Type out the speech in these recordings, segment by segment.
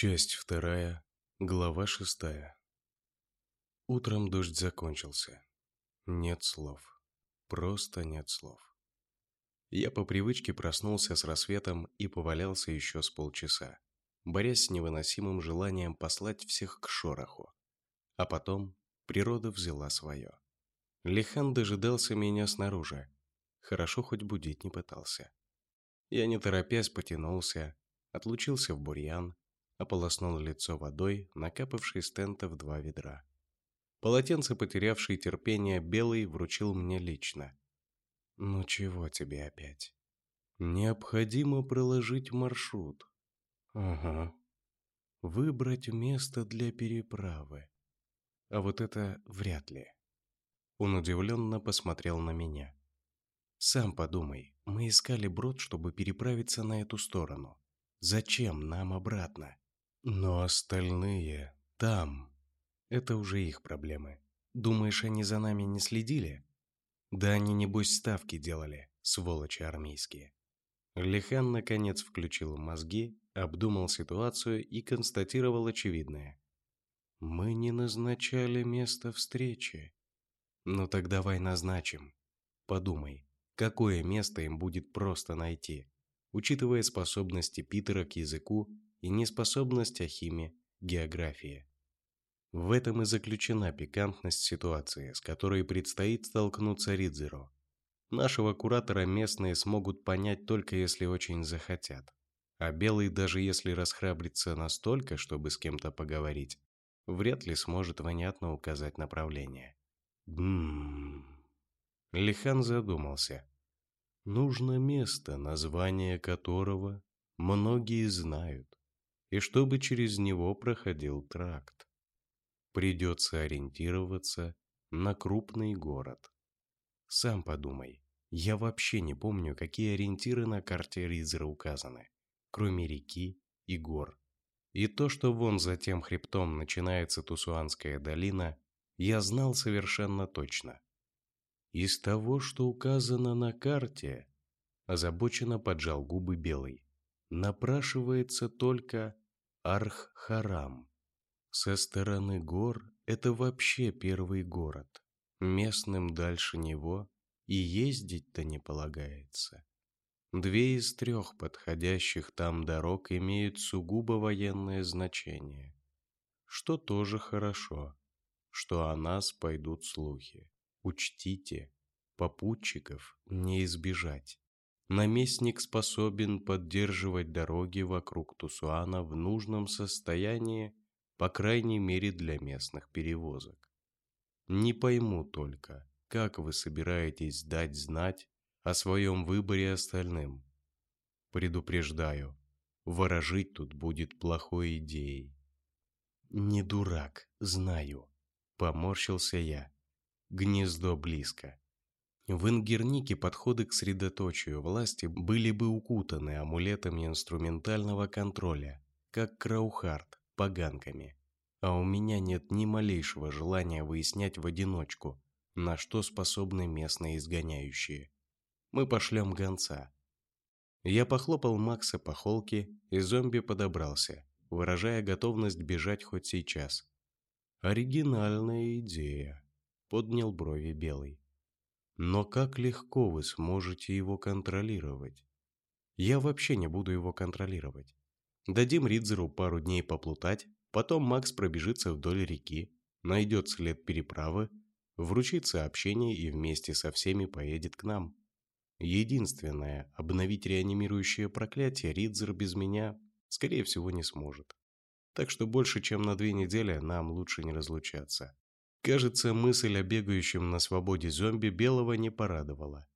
Часть вторая, глава шестая. Утром дождь закончился. Нет слов. Просто нет слов. Я по привычке проснулся с рассветом и повалялся еще с полчаса, борясь с невыносимым желанием послать всех к шороху. А потом природа взяла свое. Лихан дожидался меня снаружи. Хорошо хоть будить не пытался. Я не торопясь потянулся, отлучился в бурьян, ополоснул лицо водой, накапавшей с в два ведра. Полотенце, потерявший терпение, белый вручил мне лично. «Ну чего тебе опять?» «Необходимо проложить маршрут». «Ага. Выбрать место для переправы. А вот это вряд ли». Он удивленно посмотрел на меня. «Сам подумай, мы искали брод, чтобы переправиться на эту сторону. Зачем нам обратно?» Но остальные там. Это уже их проблемы. Думаешь, они за нами не следили? Да они, небось, ставки делали, сволочи армейские. Лихан, наконец, включил мозги, обдумал ситуацию и констатировал очевидное. «Мы не назначали место встречи». «Ну так давай назначим. Подумай, какое место им будет просто найти, учитывая способности Питера к языку и неспособность Ахиме к географии. В этом и заключена пикантность ситуации, с которой предстоит столкнуться Ридзеро. Нашего куратора местные смогут понять только если очень захотят. А Белый, даже если расхрабрится настолько, чтобы с кем-то поговорить, вряд ли сможет внятно указать направление. Гм. Лихан задумался. Нужно место, название которого многие знают и чтобы через него проходил тракт. Придется ориентироваться на крупный город. Сам подумай, я вообще не помню, какие ориентиры на карте Ризера указаны, кроме реки и гор. И то, что вон за тем хребтом начинается Тусуанская долина, я знал совершенно точно. Из того, что указано на карте, озабоченно поджал губы Белый, напрашивается только Арх-Харам. Со стороны гор это вообще первый город. Местным дальше него и ездить-то не полагается. Две из трех подходящих там дорог имеют сугубо военное значение. Что тоже хорошо, что о нас пойдут слухи. Учтите, попутчиков не избежать. Наместник способен поддерживать дороги вокруг Тусуана в нужном состоянии, по крайней мере для местных перевозок. Не пойму только, как вы собираетесь дать знать о своем выборе остальным. Предупреждаю, ворожить тут будет плохой идеей. Не дурак, знаю, поморщился я. Гнездо близко. В Ингернике подходы к средоточию власти были бы укутаны амулетами инструментального контроля, как Краухард, поганками. А у меня нет ни малейшего желания выяснять в одиночку, на что способны местные изгоняющие. Мы пошлем гонца. Я похлопал Макса по холке, и зомби подобрался, выражая готовность бежать хоть сейчас. «Оригинальная идея», — поднял брови Белый. Но как легко вы сможете его контролировать? Я вообще не буду его контролировать. Дадим Ридзеру пару дней поплутать, потом Макс пробежится вдоль реки, найдет след переправы, вручит сообщение и вместе со всеми поедет к нам. Единственное, обновить реанимирующее проклятие Ридзер без меня, скорее всего, не сможет. Так что больше, чем на две недели нам лучше не разлучаться. Кажется, мысль о бегающем на свободе зомби белого не порадовала.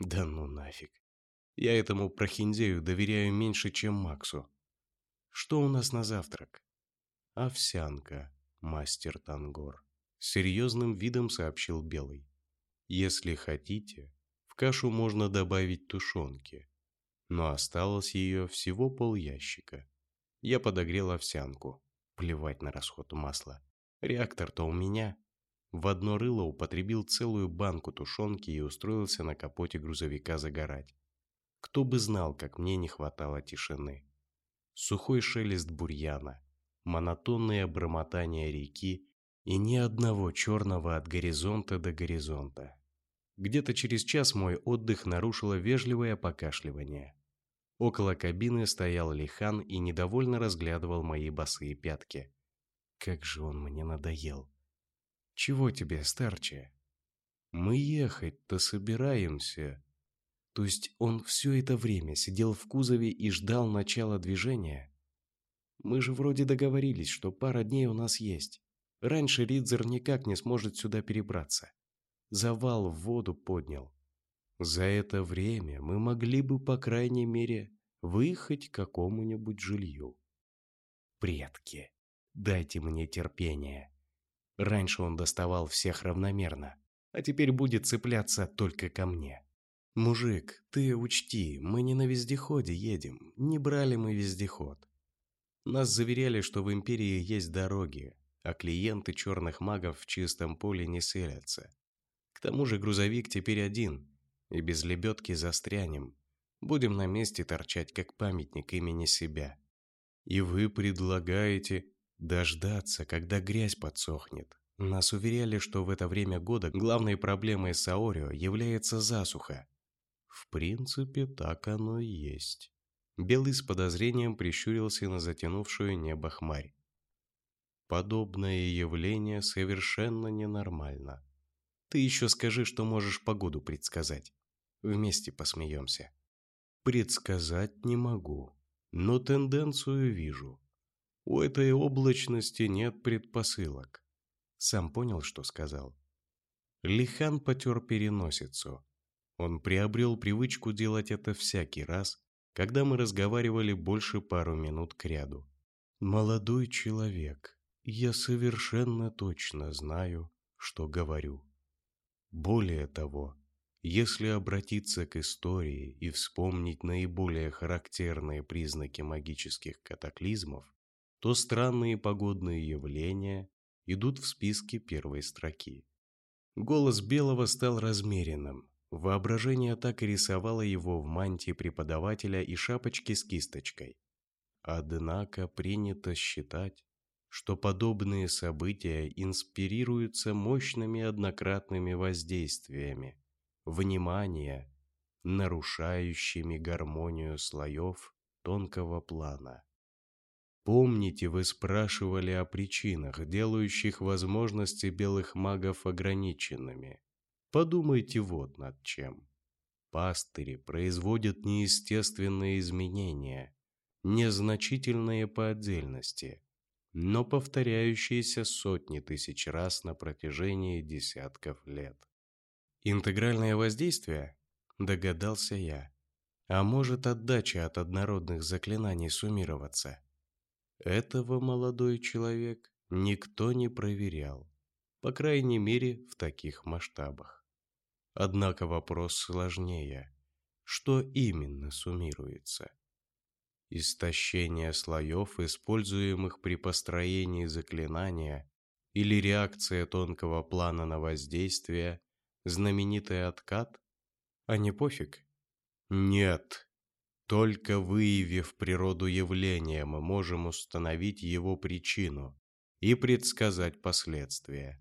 Да ну нафиг. Я этому прохиндею доверяю меньше, чем Максу. Что у нас на завтрак? Овсянка, мастер Тангор. Серьезным видом сообщил Белый. Если хотите, в кашу можно добавить тушенки. Но осталось ее всего пол ящика. Я подогрел овсянку. Плевать на расход масла. Реактор-то у меня. В одно рыло употребил целую банку тушенки и устроился на капоте грузовика загорать. Кто бы знал, как мне не хватало тишины. сухой шелест бурьяна, монотонные бормотания реки и ни одного черного от горизонта до горизонта. Где-то через час мой отдых нарушило вежливое покашливание. Около кабины стоял Лихан и недовольно разглядывал мои босые пятки. Как же он мне надоел. «Чего тебе, старче?» «Мы ехать-то собираемся». То есть он все это время сидел в кузове и ждал начала движения? Мы же вроде договорились, что пара дней у нас есть. Раньше Ридзер никак не сможет сюда перебраться. Завал в воду поднял. За это время мы могли бы, по крайней мере, выехать к какому-нибудь жилью. Предки, дайте мне терпение. Раньше он доставал всех равномерно, а теперь будет цепляться только ко мне. Мужик, ты учти, мы не на вездеходе едем, не брали мы вездеход. Нас заверяли, что в Империи есть дороги, а клиенты черных магов в чистом поле не селятся. К тому же грузовик теперь один, и без лебедки застрянем. Будем на месте торчать, как памятник имени себя. И вы предлагаете дождаться, когда грязь подсохнет. Нас уверяли, что в это время года главной проблемой Саорио является засуха. В принципе, так оно и есть. Белый с подозрением прищурился на затянувшую небо хмарь. Подобное явление совершенно ненормально. Ты еще скажи, что можешь погоду предсказать. Вместе посмеемся. Предсказать не могу, но тенденцию вижу. У этой облачности нет предпосылок. Сам понял, что сказал. Лихан потер переносицу. Он приобрел привычку делать это всякий раз, когда мы разговаривали больше пару минут кряду. «Молодой человек, я совершенно точно знаю, что говорю». Более того, если обратиться к истории и вспомнить наиболее характерные признаки магических катаклизмов, то странные погодные явления идут в списке первой строки. Голос Белого стал размеренным. Воображение так и рисовало его в мантии преподавателя и шапочке с кисточкой. Однако принято считать, что подобные события инспирируются мощными однократными воздействиями, внимания, нарушающими гармонию слоев тонкого плана. Помните, вы спрашивали о причинах, делающих возможности белых магов ограниченными. Подумайте вот над чем. Пастыри производят неестественные изменения, незначительные по отдельности – но повторяющиеся сотни тысяч раз на протяжении десятков лет. Интегральное воздействие? Догадался я. А может отдача от однородных заклинаний суммироваться? Этого, молодой человек, никто не проверял. По крайней мере, в таких масштабах. Однако вопрос сложнее. Что именно суммируется? истощение слоев, используемых при построении заклинания, или реакция тонкого плана на воздействие, знаменитый откат? А не пофиг? Нет. Только выявив природу явления, мы можем установить его причину и предсказать последствия.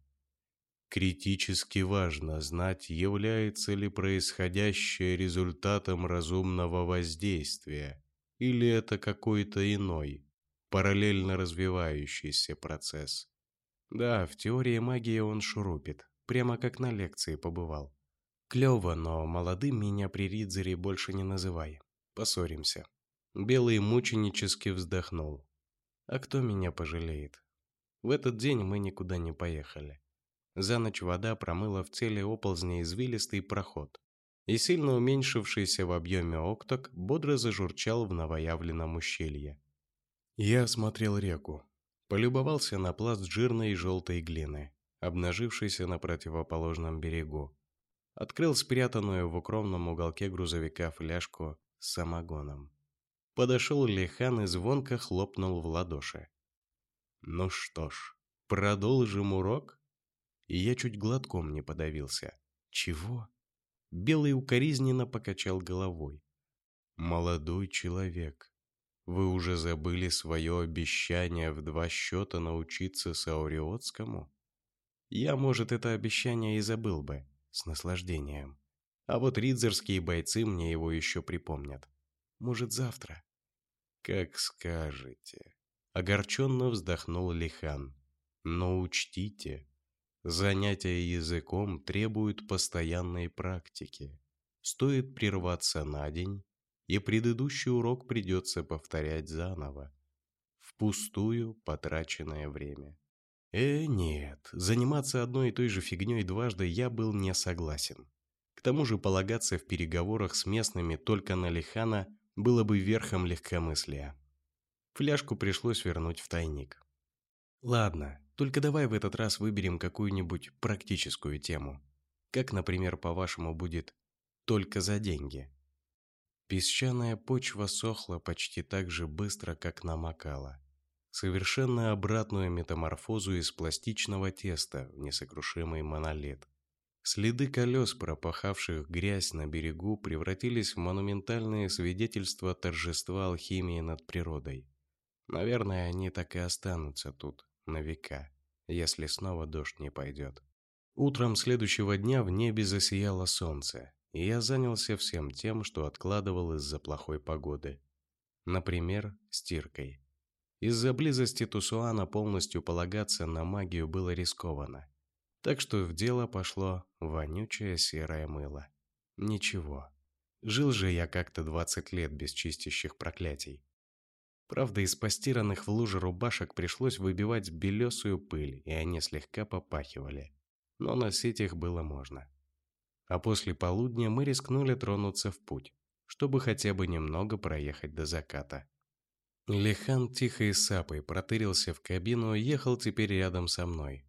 Критически важно знать, является ли происходящее результатом разумного воздействия или это какой-то иной, параллельно развивающийся процесс? Да, в теории магии он шурупит, прямо как на лекции побывал. Клево, но молодым меня при Ридзере больше не называй. Поссоримся. Белый мученически вздохнул. А кто меня пожалеет? В этот день мы никуда не поехали. За ночь вода промыла в теле оползня извилистый проход и сильно уменьшившийся в объеме окток бодро зажурчал в новоявленном ущелье. Я осмотрел реку, полюбовался на пласт жирной и желтой глины, обнажившейся на противоположном берегу, открыл спрятанную в укромном уголке грузовика фляжку самогоном. Подошел Лихан и звонко хлопнул в ладоши. «Ну что ж, продолжим урок?» И я чуть глотком не подавился. «Чего?» Белый укоризненно покачал головой. «Молодой человек, Вы уже забыли свое обещание в два счета научиться сауриотскому? Я, может, это обещание и забыл бы, с наслаждением. А вот ридзерские бойцы мне его еще припомнят. Может, завтра? Как скажете. Огорченно вздохнул Лихан. Но учтите, занятия языком требуют постоянной практики. Стоит прерваться на день, и предыдущий урок придется повторять заново. Впустую потраченное время. Э, нет, заниматься одной и той же фигней дважды я был не согласен. К тому же полагаться в переговорах с местными только на Лихана было бы верхом легкомыслия. Фляжку пришлось вернуть в тайник. Ладно, только давай в этот раз выберем какую-нибудь практическую тему. Как, например, по-вашему будет «только за деньги»? Песчаная почва сохла почти так же быстро, как намокала. Совершенно обратную метаморфозу из пластичного теста в несокрушимый монолит. Следы колес, пропахавших грязь на берегу, превратились в монументальные свидетельства торжества алхимии над природой. Наверное, они так и останутся тут, на века, если снова дождь не пойдет. Утром следующего дня в небе засияло солнце, и я занялся всем тем, что откладывал из-за плохой погоды. Например, стиркой. Из-за близости Тусуана полностью полагаться на магию было рискованно. Так что в дело пошло вонючее серое мыло. Ничего. Жил же я как-то 20 лет без чистящих проклятий. Правда, из постиранных в луже рубашек пришлось выбивать белесую пыль, и они слегка попахивали. Но носить их было можно а после полудня мы рискнули тронуться в путь, чтобы хотя бы немного проехать до заката. Лехан тихо и сапой протырился в кабину и ехал теперь рядом со мной.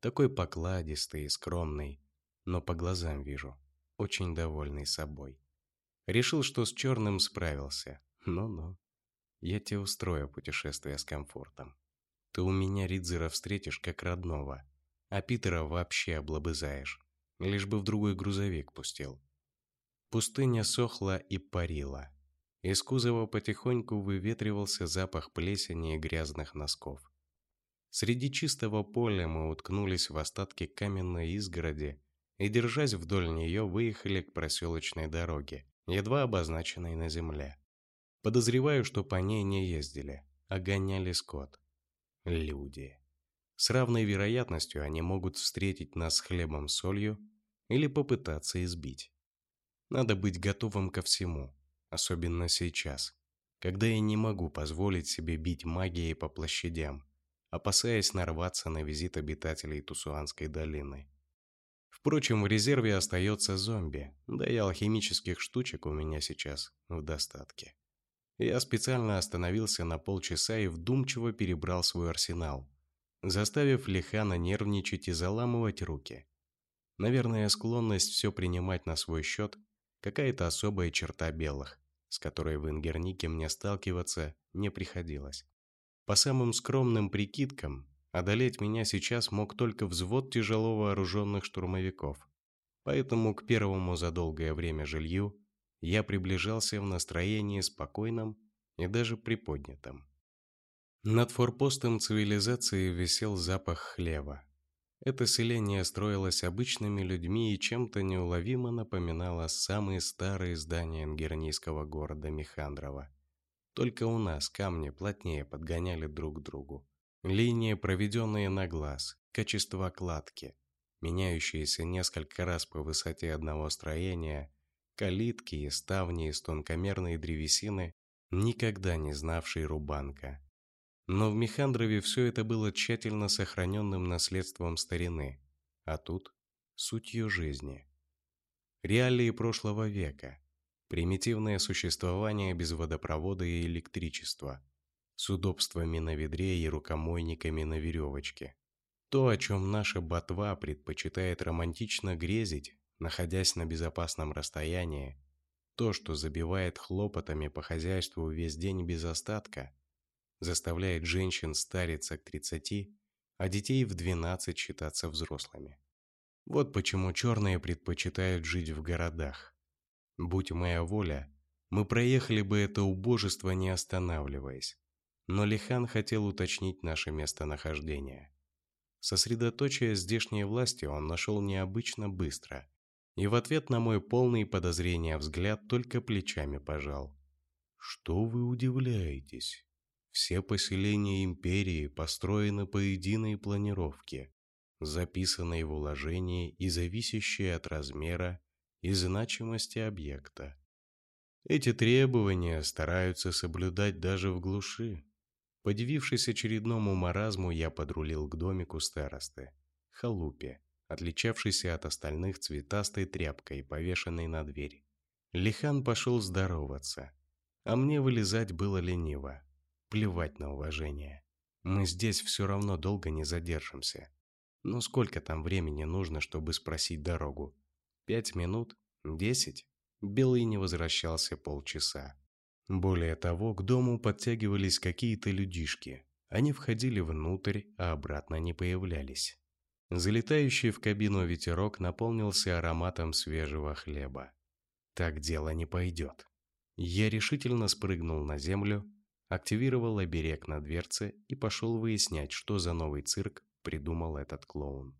Такой покладистый и скромный, но по глазам вижу, очень довольный собой. Решил, что с черным справился. Ну-ну. Я тебе устрою путешествие с комфортом. Ты у меня Ридзера встретишь как родного, а Питера вообще облобызаешь лишь бы в другой грузовик пустил. Пустыня сохла и парила. Из кузова потихоньку выветривался запах плесени и грязных носков. Среди чистого поля мы уткнулись в остатки каменной изгороди и, держась вдоль нее, выехали к проселочной дороге, едва обозначенной на земле. Подозреваю, что по ней не ездили, а гоняли скот. Люди. С равной вероятностью они могут встретить нас хлебом-солью или попытаться избить. Надо быть готовым ко всему, особенно сейчас, когда я не могу позволить себе бить магией по площадям, опасаясь нарваться на визит обитателей Тусуанской долины. Впрочем, в резерве остается зомби, да и алхимических штучек у меня сейчас в достатке. Я специально остановился на полчаса и вдумчиво перебрал свой арсенал, заставив Лихана нервничать и заламывать руки. Наверное, склонность все принимать на свой счет – какая-то особая черта белых, с которой в Ингернике мне сталкиваться не приходилось. По самым скромным прикидкам, одолеть меня сейчас мог только взвод тяжело вооруженных штурмовиков. Поэтому к первому за долгое время жилью я приближался в настроении спокойном и даже приподнятом. Над форпостом цивилизации висел запах хлева, это селение строилось обычными людьми и чем-то неуловимо напоминало самые старые здания ингернийского города Михандрова. Только у нас камни плотнее подгоняли друг к другу. Линии, проведенные на глаз, качество кладки, меняющиеся несколько раз по высоте одного строения, калитки и ставни из тонкомерной древесины, никогда не знавшей рубанка. Но в Михандрове все это было тщательно сохраненным наследством старины, а тут сутью жизни. Реалии прошлого века, примитивное существование без водопровода и электричества, с удобствами на ведре и рукомойниками на веревочке. То, о чем наша ботва предпочитает романтично грезить, находясь на безопасном расстоянии, то, что забивает хлопотами по хозяйству весь день без остатка – заставляет женщин стариться к 30, а детей в 12 считаться взрослыми. Вот почему черные предпочитают жить в городах. Будь моя воля, Мы проехали бы это убожество, не останавливаясь. Но Лихан хотел уточнить наше местонахождение. Сосредоточие здешней власти он нашел необычно быстро. И в ответ на мой полный подозрения взгляд только плечами пожал. «Что вы удивляетесь? Все поселения империи построены по единой планировке, записанной в уложении и зависящей от размера и значимости объекта. Эти требования стараются соблюдать даже в глуши. Подивившись очередному маразму, я подрулил к домику старосты, халупе, отличавшейся от остальных цветастой тряпкой, повешенной на дверь. Лихан пошел здороваться, а мне вылезать было лениво. Плевать на уважение. Мы здесь все равно долго не задержимся. Ну сколько там времени нужно, чтобы спросить дорогу? Пять минут? Десять? Белый не возвращался полчаса. Более того, к дому подтягивались какие-то людишки. Они входили внутрь, а обратно не появлялись. Залетающий в кабину ветерок наполнился ароматом свежего хлеба. Так дело не пойдет. Я решительно спрыгнул на землю, активировал оберег на дверце и пошел выяснять, что за новый цирк придумал этот клоун.